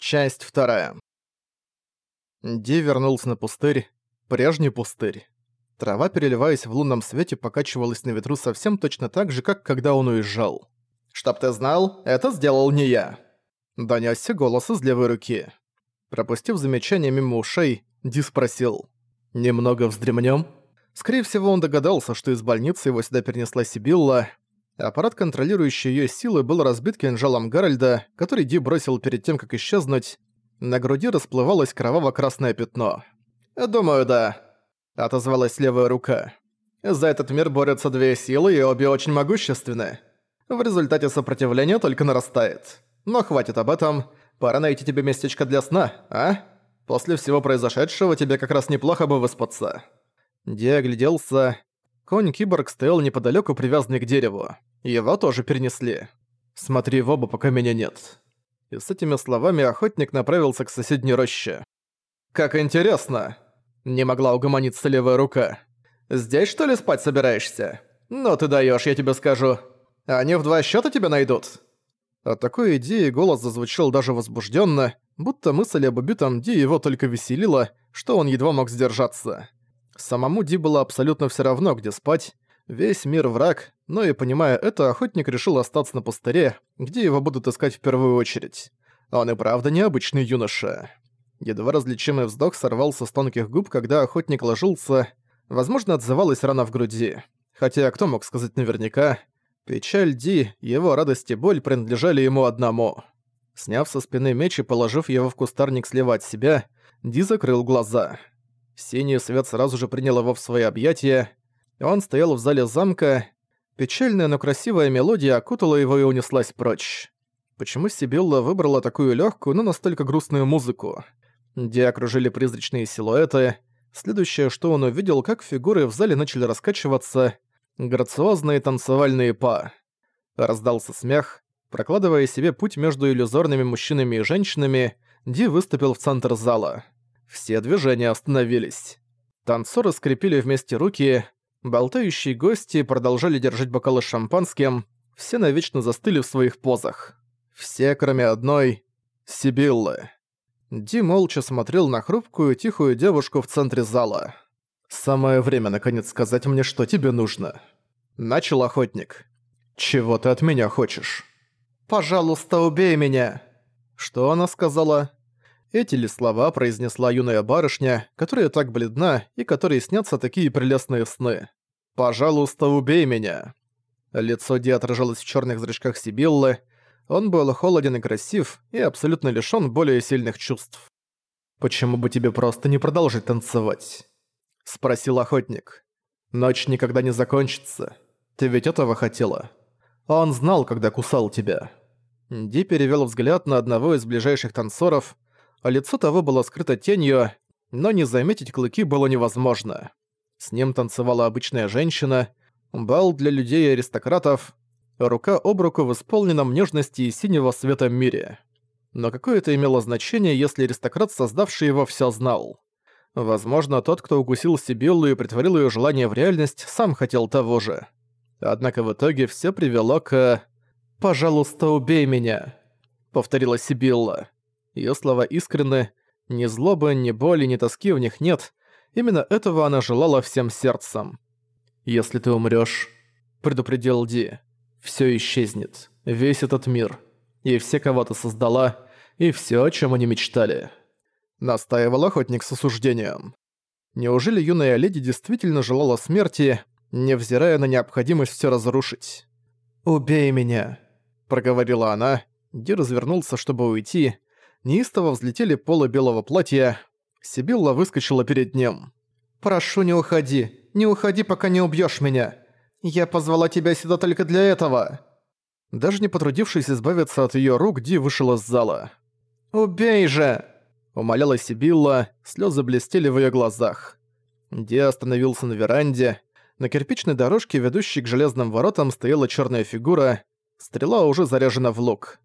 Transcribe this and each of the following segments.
Часть вторая. Ди вернулся на пустырь, прежний пустырь. Трава, переливаясь в лунном свете, покачивалась на ветру совсем точно так же, как когда он уезжал. «Чтоб ты знал, это сделал не я!» Донёсся голос из левой руки. Пропустив замечание мимо ушей, Ди спросил. «Немного вздремнём?» Скорее всего, он догадался, что из больницы его сюда перенесла Сибилла. Аппарат, контролирующий её силы, был разбит кинжалом Гарольда, который Ди бросил перед тем, как исчезнуть. На груди расплывалось кроваво-красное пятно. «Думаю, да», — отозвалась левая рука. «За этот мир борются две силы, и обе очень могущественны. В результате сопротивление только нарастает. Но хватит об этом. Пора найти тебе местечко для сна, а? После всего произошедшего тебе как раз неплохо бы выспаться». Ди огляделся. Конь-киборг стоял неподалёку, привязанный к дереву. Его тоже перенесли. «Смотри в оба, пока меня нет». И с этими словами охотник направился к соседней роще. «Как интересно!» Не могла угомониться левая рука. «Здесь, что ли, спать собираешься? Ну ты даёшь, я тебе скажу. Они в два счёта тебя найдут?» От такой идеи голос зазвучал даже возбуждённо, будто мысль об убитом Ди его только веселила, что он едва мог сдержаться. Самому Ди было абсолютно всё равно, где спать, Весь мир враг, но и понимая это, охотник решил остаться на пустыре, где его будут искать в первую очередь. Он и правда необычный юноша. Едва различимый вздох сорвался с тонких губ, когда охотник ложился. Возможно, отзывалась рана в груди. Хотя кто мог сказать наверняка? Печаль Ди, его радость и боль принадлежали ему одному. Сняв со спины меч и положив его в кустарник слева от себя, Ди закрыл глаза. Синий свет сразу же принял его в свои объятия, он стоял в зале замка. Печальная, но красивая мелодия окутала его и унеслась прочь. Почему Сибилла выбрала такую легкую, но настолько грустную музыку? Где окружили призрачные силуэты. Следующее, что он увидел, как фигуры в зале начали раскачиваться. Грациозные танцевальные па. Раздался смех. Прокладывая себе путь между иллюзорными мужчинами и женщинами, Ди выступил в центр зала. Все движения остановились. Танцоры скрепили вместе руки, Болтающие гости продолжали держать бокалы с шампанским, все навечно застыли в своих позах. Все, кроме одной — Сибиллы. Ди молча смотрел на хрупкую, тихую девушку в центре зала. «Самое время, наконец, сказать мне, что тебе нужно». Начал охотник. «Чего ты от меня хочешь?» «Пожалуйста, убей меня!» Что она сказала? Эти ли слова произнесла юная барышня, которая так бледна и которой снятся такие прелестные сны. «Пожалуйста, убей меня!» Лицо Ди отражалось в черных зрачках Сибиллы. Он был холоден и красив, и абсолютно лишён более сильных чувств. «Почему бы тебе просто не продолжить танцевать?» — спросил охотник. «Ночь никогда не закончится. Ты ведь этого хотела?» Он знал, когда кусал тебя. Ди перевёл взгляд на одного из ближайших танцоров — а лицо того было скрыто тенью, но не заметить клыки было невозможно. С ним танцевала обычная женщина, бал для людей и аристократов, рука об руку в исполненном нежности и синего света мире. Но какое это имело значение, если аристократ, создавший его, всё знал? Возможно, тот, кто укусил Сибиллу и притворил её желание в реальность, сам хотел того же. Однако в итоге всё привело к... «Пожалуйста, убей меня», — повторила Сибилла. Её слова искренны, ни злобы, ни боли, ни тоски в них нет. Именно этого она желала всем сердцем. «Если ты умрёшь», — предупредил Ди, — «всё исчезнет. Весь этот мир. И все, кого ты создала, и всё, о чём они мечтали». Настаивал охотник с осуждением. Неужели юная леди действительно желала смерти, невзирая на необходимость всё разрушить? «Убей меня», — проговорила она. Ди развернулся, чтобы уйти, неистово взлетели полы белого платья. Сибилла выскочила перед ним. «Прошу, не уходи. Не уходи, пока не убьёшь меня. Я позвала тебя сюда только для этого». Даже не потрудившись избавиться от её рук, Ди вышел из зала. «Убей же!» – умоляла Сибилла, слёзы блестели в её глазах. Ди остановился на веранде. На кирпичной дорожке, ведущей к железным воротам, стояла чёрная фигура. Стрела уже заряжена в лук.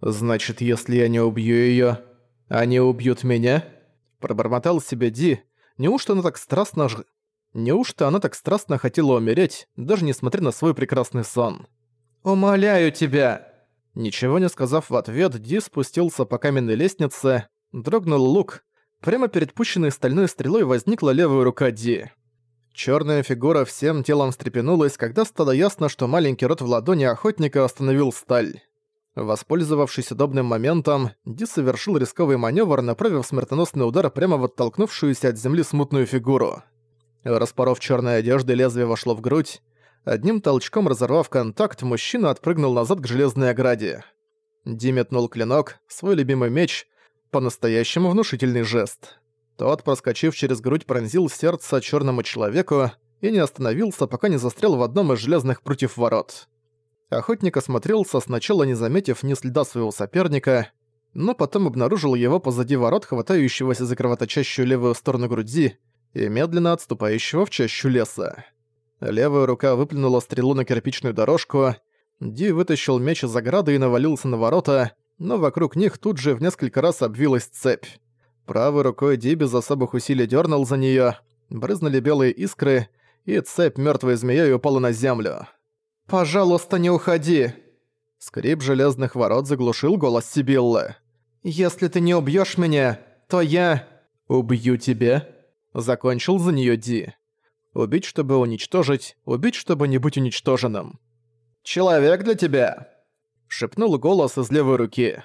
«Значит, если я не убью её, они убьют меня?» Пробормотал себе Ди. Неужто она так страстно ж... Неужто она так страстно хотела умереть, даже несмотря на свой прекрасный сон? «Умоляю тебя!» Ничего не сказав в ответ, Ди спустился по каменной лестнице, дрогнул лук. Прямо перед пущенной стальной стрелой возникла левая рука Ди. Черная фигура всем телом встрепенулась, когда стало ясно, что маленький рот в ладони охотника остановил сталь. Воспользовавшись удобным моментом, Ди совершил рисковый маневр, направив смертоносный удар прямо в оттолкнувшуюся от земли смутную фигуру. Распоров черной одежды, лезвие вошло в грудь. Одним толчком разорвав контакт, мужчина отпрыгнул назад к железной ограде. Ди метнул клинок, свой любимый меч, по-настоящему внушительный жест. Тот, проскочив через грудь, пронзил сердце черному человеку и не остановился, пока не застрял в одном из железных прутьев ворот. Охотник осмотрелся, сначала не заметив ни следа своего соперника, но потом обнаружил его позади ворот, хватающегося за кровоточащую левую сторону груди и медленно отступающего в чащу леса. Левая рука выплюнула стрелу на кирпичную дорожку, Ди вытащил меч из ограды и навалился на ворота, но вокруг них тут же в несколько раз обвилась цепь. Правой рукой Ди без особых усилий дернул за нее, брызнули белые искры, и цепь мертвой змеей упала на землю. «Пожалуйста, не уходи!» Скрип железных ворот заглушил голос Сибиллы. «Если ты не убьешь меня, то я...» «Убью тебя?» Закончил за нее Ди. Убить, чтобы уничтожить, убить, чтобы не быть уничтоженным. «Человек для тебя!» Шепнул голос из левой руки.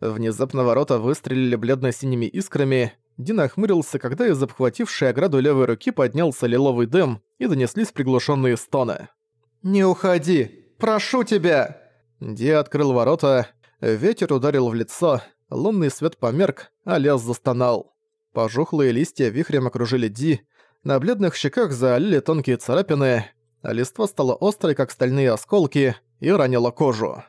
Внезапно ворота выстрелили бледно-синими искрами. Дин охмырился, когда из обхватившей ограду левой руки поднялся лиловый дым и донеслись приглушенные стоны. «Не уходи! Прошу тебя!» Ди открыл ворота, ветер ударил в лицо, лунный свет померк, а лес застонал. Пожухлые листья вихрем окружили Ди, на бледных щеках заолели тонкие царапины, а листва стала острой, как стальные осколки, и ранила кожу.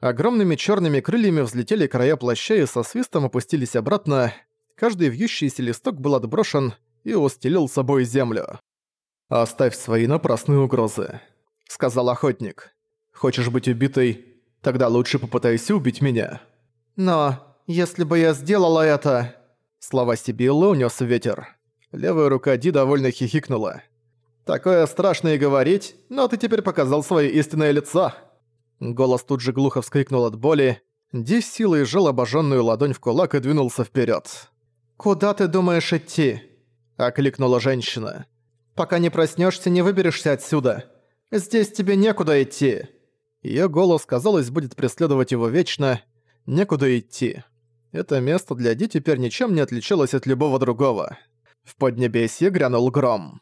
Огромными черными крыльями взлетели края плаща и со свистом опустились обратно. Каждый вьющийся листок был отброшен и устелил собой землю. «Оставь свои напрасные угрозы», — сказал охотник. «Хочешь быть убитой? Тогда лучше попытайся убить меня». «Но если бы я сделала это...» Слова Сибиллы унес ветер. Левая рука Ди довольно хихикнула. «Такое страшно и говорить, но ты теперь показал свое истинное лицо!» Голос тут же глухо вскрикнул от боли. Ди с силой сжал обожженную ладонь в кулак и двинулся вперед. «Куда ты думаешь идти?» – окликнула женщина. «Пока не проснешься, не выберешься отсюда. Здесь тебе некуда идти». Её голос, казалось, будет преследовать его вечно. Некуда идти. Это место для Ди теперь ничем не отличалось от любого другого. В Поднебесье грянул гром.